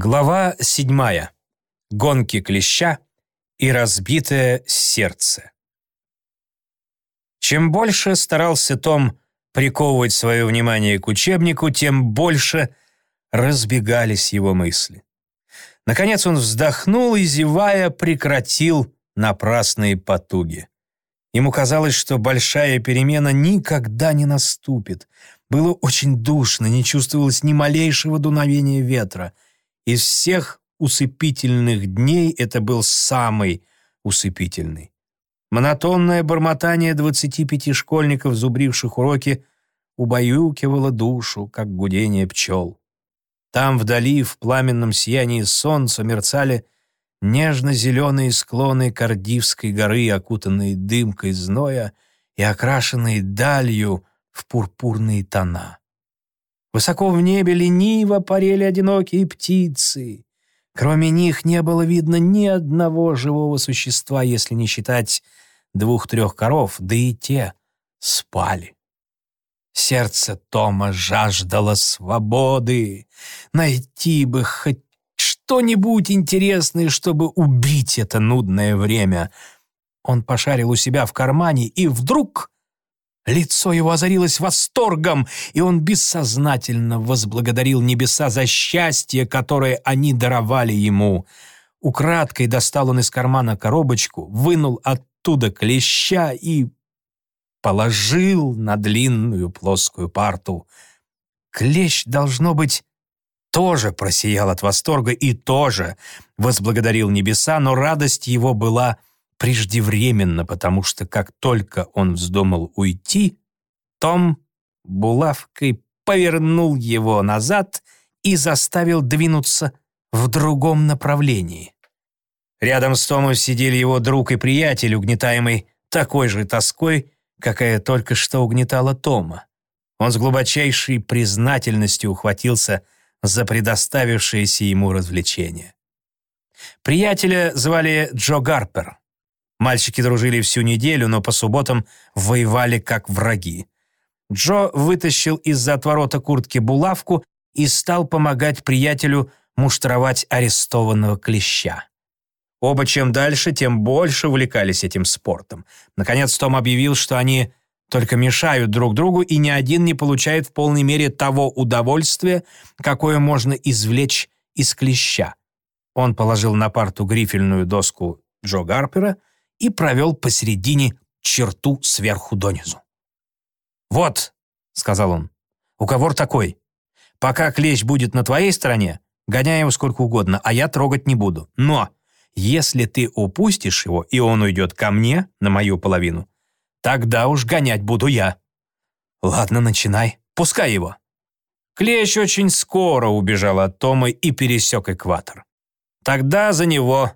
Глава седьмая. Гонки клеща и разбитое сердце. Чем больше старался Том приковывать свое внимание к учебнику, тем больше разбегались его мысли. Наконец он вздохнул и, зевая, прекратил напрасные потуги. Ему казалось, что большая перемена никогда не наступит. Было очень душно, не чувствовалось ни малейшего дуновения ветра — из всех усыпительных дней это был самый усыпительный. Монотонное бормотание 25 школьников, зубривших уроки, убаюкивало душу, как гудение пчел. Там вдали, в пламенном сиянии солнца, мерцали нежно-зеленые склоны Кардивской горы, окутанные дымкой зноя и окрашенные далью в пурпурные тона. Высоко в небе лениво парили одинокие птицы. Кроме них не было видно ни одного живого существа, если не считать двух-трех коров, да и те спали. Сердце Тома жаждало свободы. Найти бы хоть что-нибудь интересное, чтобы убить это нудное время. Он пошарил у себя в кармане, и вдруг Лицо его озарилось восторгом, и он бессознательно возблагодарил небеса за счастье, которое они даровали ему. Украдкой достал он из кармана коробочку, вынул оттуда клеща и положил на длинную плоскую парту. Клещ, должно быть, тоже просиял от восторга и тоже возблагодарил небеса, но радость его была преждевременно, потому что как только он вздумал уйти, Том булавкой повернул его назад и заставил двинуться в другом направлении. Рядом с Томом сидели его друг и приятель, угнетаемый такой же тоской, какая только что угнетала Тома. Он с глубочайшей признательностью ухватился за предоставившееся ему развлечение. Приятеля звали Джо Гарпер. Мальчики дружили всю неделю, но по субботам воевали как враги. Джо вытащил из-за отворота куртки булавку и стал помогать приятелю муштровать арестованного клеща. Оба чем дальше, тем больше увлекались этим спортом. Наконец Том объявил, что они только мешают друг другу, и ни один не получает в полной мере того удовольствия, какое можно извлечь из клеща. Он положил на парту грифельную доску Джо Гарпера — и провел посередине черту сверху донизу. «Вот», — сказал он, — «уговор такой. Пока клещ будет на твоей стороне, гоняй его сколько угодно, а я трогать не буду. Но если ты упустишь его, и он уйдет ко мне, на мою половину, тогда уж гонять буду я». «Ладно, начинай. Пускай его». Клещ очень скоро убежал от Тома и пересек экватор. Тогда за него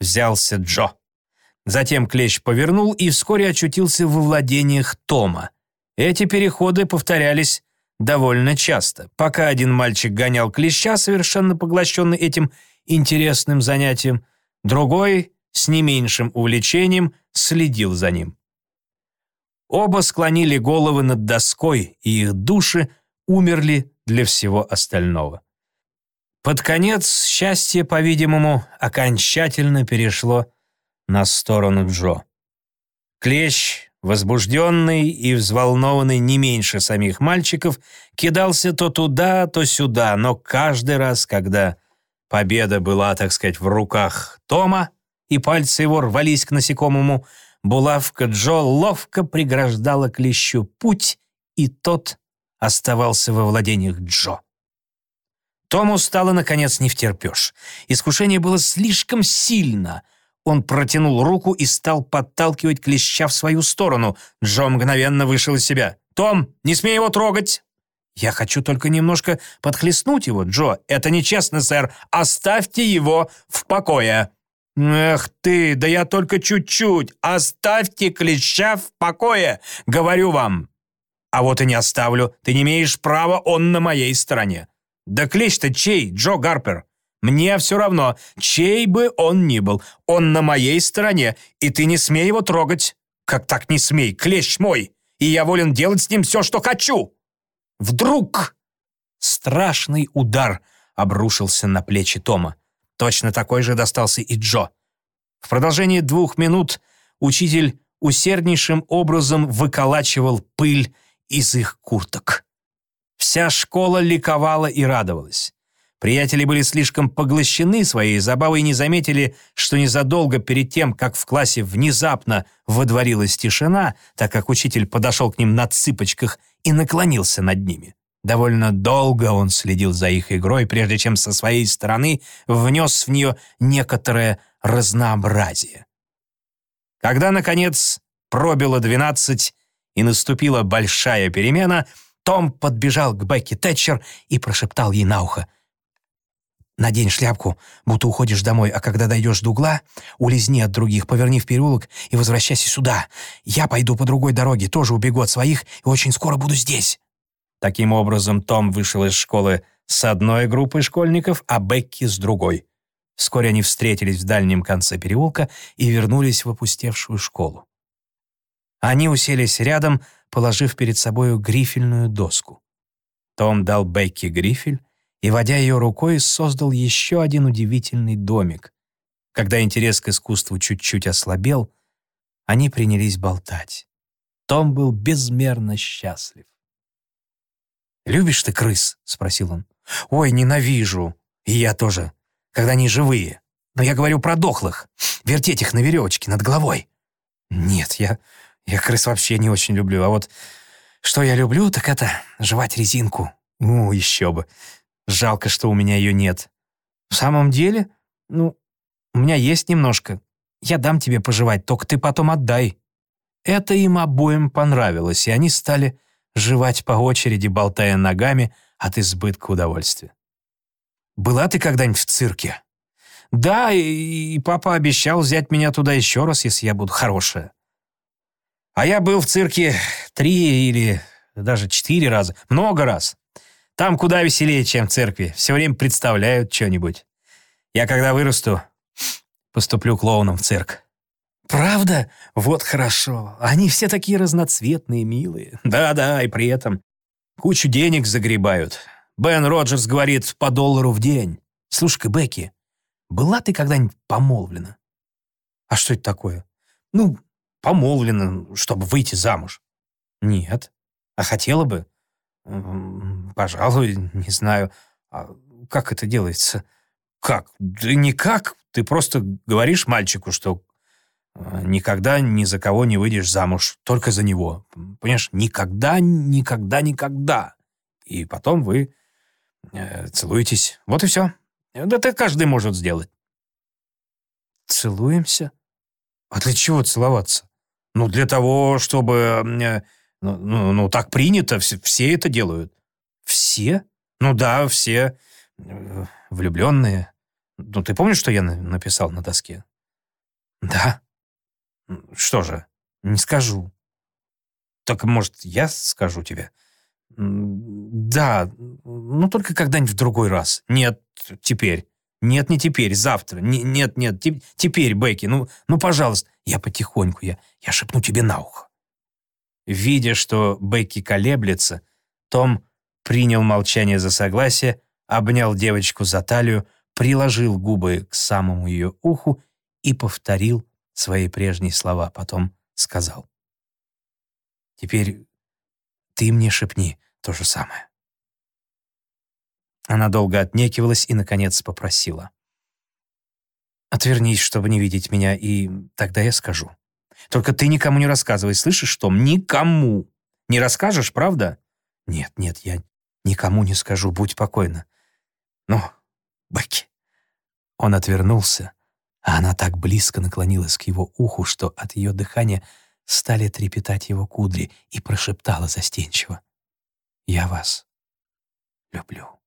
взялся Джо. Затем клещ повернул и вскоре очутился во владениях Тома. Эти переходы повторялись довольно часто. Пока один мальчик гонял клеща, совершенно поглощенный этим интересным занятием, другой, с не меньшим увлечением, следил за ним. Оба склонили головы над доской, и их души умерли для всего остального. Под конец счастье, по-видимому, окончательно перешло на сторону Джо. Клещ, возбужденный и взволнованный не меньше самих мальчиков, кидался то туда, то сюда, но каждый раз, когда победа была, так сказать, в руках Тома, и пальцы его рвались к насекомому, булавка Джо ловко преграждала клещу путь, и тот оставался во владениях Джо. Тому стало, наконец, не втерпешь. Искушение было слишком сильно — он протянул руку и стал подталкивать клеща в свою сторону. Джо мгновенно вышел из себя. «Том, не смей его трогать!» «Я хочу только немножко подхлестнуть его, Джо. Это нечестно, сэр. Оставьте его в покое!» «Эх ты, да я только чуть-чуть! Оставьте клеща в покое! Говорю вам!» «А вот и не оставлю. Ты не имеешь права, он на моей стороне!» «Да клещ-то чей, Джо Гарпер?» Мне все равно, чей бы он ни был. Он на моей стороне, и ты не смей его трогать. Как так не смей? Клещ мой. И я волен делать с ним все, что хочу. Вдруг страшный удар обрушился на плечи Тома. Точно такой же достался и Джо. В продолжении двух минут учитель усерднейшим образом выколачивал пыль из их курток. Вся школа ликовала и радовалась. Приятели были слишком поглощены своей забавой и не заметили, что незадолго перед тем, как в классе внезапно водворилась тишина, так как учитель подошел к ним на цыпочках и наклонился над ними. Довольно долго он следил за их игрой, прежде чем со своей стороны внес в нее некоторое разнообразие. Когда, наконец, пробило двенадцать и наступила большая перемена, Том подбежал к Бекки Тэтчер и прошептал ей на ухо. «Надень шляпку, будто уходишь домой, а когда дойдешь до угла, улизни от других, поверни в переулок и возвращайся сюда. Я пойду по другой дороге, тоже убегу от своих и очень скоро буду здесь». Таким образом, Том вышел из школы с одной группой школьников, а Бекки с другой. Вскоре они встретились в дальнем конце переулка и вернулись в опустевшую школу. Они уселись рядом, положив перед собою грифельную доску. Том дал Бекки грифель и, водя ее рукой, создал еще один удивительный домик. Когда интерес к искусству чуть-чуть ослабел, они принялись болтать. Том был безмерно счастлив. «Любишь ты крыс?» — спросил он. «Ой, ненавижу. И я тоже когда они живые. Но я говорю про дохлых. Вертеть их на веревочке над головой. Нет, я, я крыс вообще не очень люблю. А вот что я люблю, так это жевать резинку. Ну, еще бы. Жалко, что у меня ее нет. В самом деле, ну, у меня есть немножко. Я дам тебе пожевать, только ты потом отдай. Это им обоим понравилось, и они стали жевать по очереди, болтая ногами от избытка удовольствия. Была ты когда-нибудь в цирке?» «Да, и, и папа обещал взять меня туда еще раз, если я буду хорошая». «А я был в цирке три или даже четыре раза. Много раз. Там куда веселее, чем в церкви. Все время представляют что-нибудь. Я когда вырасту, поступлю клоуном в цирк». «Правда? Вот хорошо. Они все такие разноцветные, милые. Да-да, и при этом кучу денег загребают. Бен Роджерс говорит по доллару в день. Слушай-ка, Бекки, была ты когда-нибудь помолвлена? А что это такое? Ну, помолвлена, чтобы выйти замуж. Нет. А хотела бы? Пожалуй, не знаю. А как это делается? Как? Да никак. Ты просто говоришь мальчику, что э, никогда ни за кого не выйдешь замуж, только за него. Понимаешь, никогда, никогда, никогда. И потом вы Э, целуетесь. Вот и все. Это каждый может сделать. Целуемся? А для чего целоваться? Ну, для того, чтобы... Ну, ну, ну так принято, все, все это делают. Все? Ну да, все э, влюбленные. Ну, ты помнишь, что я написал на доске? Да. Что же, не скажу. Так, может, я скажу тебе? «Да, ну только когда-нибудь в другой раз. Нет, теперь. Нет, не теперь, завтра. Не, нет, нет, те, теперь, Бекки, ну, ну, пожалуйста. Я потихоньку, я, я шепну тебе на ухо». Видя, что Бекки колеблется, Том принял молчание за согласие, обнял девочку за талию, приложил губы к самому ее уху и повторил свои прежние слова, потом сказал. «Теперь ты мне шепни то же самое. Она долго отнекивалась и, наконец, попросила. «Отвернись, чтобы не видеть меня, и тогда я скажу. Только ты никому не рассказывай, слышишь, Том? Никому! Не расскажешь, правда?» «Нет, нет, я никому не скажу, будь покойна. Ну, Бекки». Он отвернулся, а она так близко наклонилась к его уху, что от ее дыхания стали трепетать его кудри и прошептала застенчиво. Я вас люблю.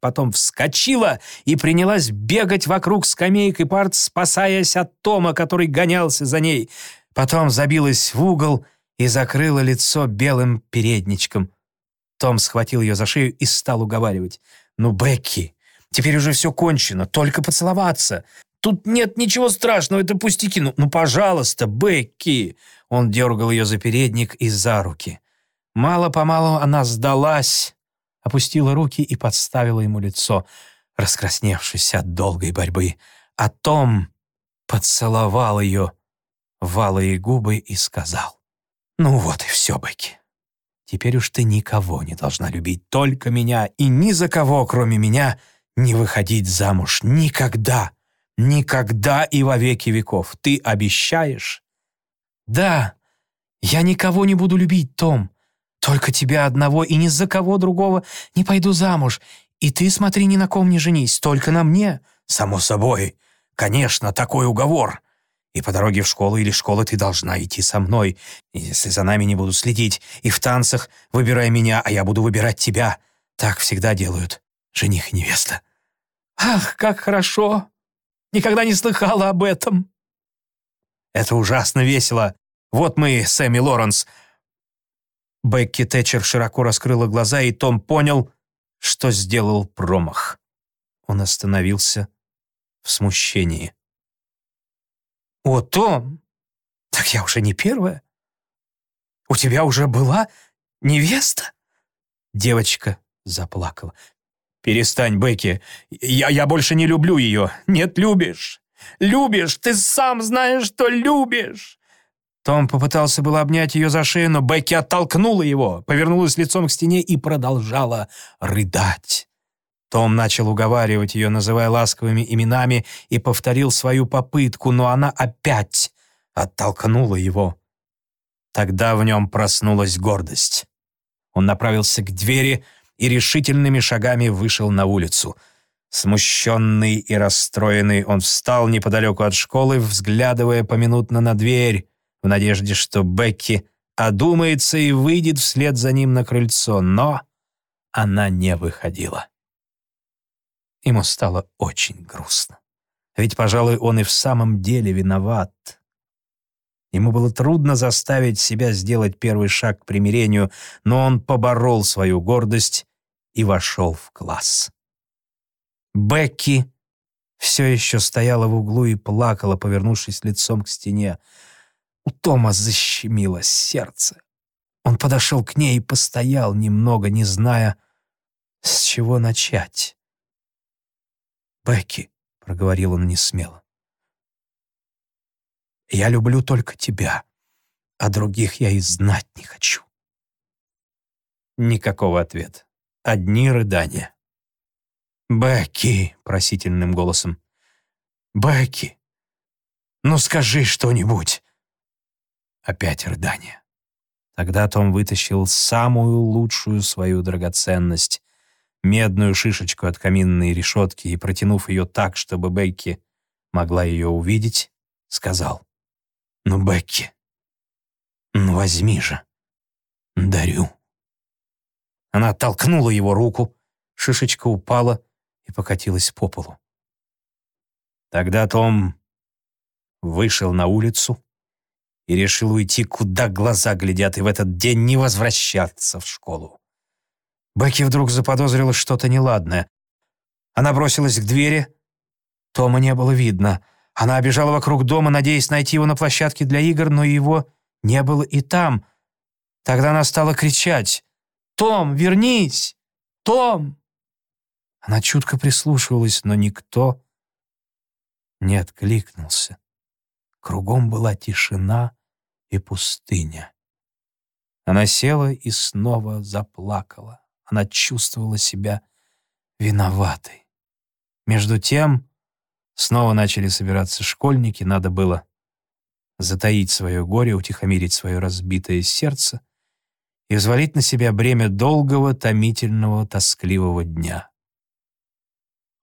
Потом вскочила и принялась бегать вокруг скамеек и парт, спасаясь от Тома, который гонялся за ней. Потом забилась в угол и закрыла лицо белым передничком. Том схватил ее за шею и стал уговаривать. «Ну, Бекки, теперь уже все кончено, только поцеловаться. Тут нет ничего страшного, это пустяки. Ну, ну пожалуйста, Бекки!» Он дергал ее за передник и за руки. Мало-помалу она сдалась, опустила руки и подставила ему лицо, раскрасневшись от долгой борьбы. А Том поцеловал ее валые губы и сказал, «Ну вот и все, Бекки. Теперь уж ты никого не должна любить, только меня, и ни за кого, кроме меня, не выходить замуж. Никогда, никогда и во веки веков. Ты обещаешь?» «Да, я никого не буду любить, Том. Только тебя одного и ни за кого другого не пойду замуж. И ты смотри, ни на ком не женись, только на мне». «Само собой. Конечно, такой уговор. И по дороге в школу или школы ты должна идти со мной. Если за нами не буду следить, и в танцах выбирай меня, а я буду выбирать тебя. Так всегда делают жених и невеста». «Ах, как хорошо! Никогда не слыхала об этом!» «Это ужасно весело. Вот мы, Сэмми Лоренс, Бекки Тэтчер широко раскрыла глаза, и Том понял, что сделал промах. Он остановился в смущении. «О, Том, так я уже не первая. У тебя уже была невеста?» Девочка заплакала. «Перестань, Бекки, я, я больше не люблю ее. Нет, любишь. Любишь, ты сам знаешь, что любишь. Том попытался было обнять ее за шею, но Бекки оттолкнула его, повернулась лицом к стене и продолжала рыдать. Том начал уговаривать ее, называя ласковыми именами, и повторил свою попытку, но она опять оттолкнула его. Тогда в нем проснулась гордость. Он направился к двери и решительными шагами вышел на улицу. Смущенный и расстроенный, он встал неподалеку от школы, взглядывая поминутно на дверь в надежде, что Бекки одумается и выйдет вслед за ним на крыльцо, но она не выходила. Ему стало очень грустно. Ведь, пожалуй, он и в самом деле виноват. Ему было трудно заставить себя сделать первый шаг к примирению, но он поборол свою гордость и вошел в класс. Бекки все еще стояла в углу и плакала, повернувшись лицом к стене. У Тома защемило сердце. Он подошел к ней и постоял немного, не зная, с чего начать. «Бекки», — проговорил он несмело, — «я люблю только тебя, а других я и знать не хочу». Никакого ответа. Одни рыдания. «Бекки», — просительным голосом, — «Бекки, ну скажи что-нибудь». Опять рыдание. Тогда Том вытащил самую лучшую свою драгоценность — медную шишечку от каминной решетки и, протянув ее так, чтобы Бекки могла ее увидеть, сказал, «Ну, Бекки, ну возьми же, дарю». Она оттолкнула его руку, шишечка упала и покатилась по полу. Тогда Том вышел на улицу, и решил уйти, куда глаза глядят, и в этот день не возвращаться в школу. Бекки вдруг заподозрила что-то неладное. Она бросилась к двери. Тома не было видно. Она обежала вокруг дома, надеясь найти его на площадке для игр, но его не было и там. Тогда она стала кричать «Том, вернись! Том!» Она чутко прислушивалась, но никто не откликнулся. Кругом была тишина и пустыня. Она села и снова заплакала. Она чувствовала себя виноватой. Между тем снова начали собираться школьники, надо было затаить свое горе, утихомирить свое разбитое сердце и взвалить на себя бремя долгого, томительного, тоскливого дня.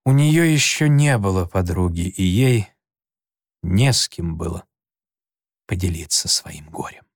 У нее еще не было подруги, и ей не с кем было поделиться своим горем.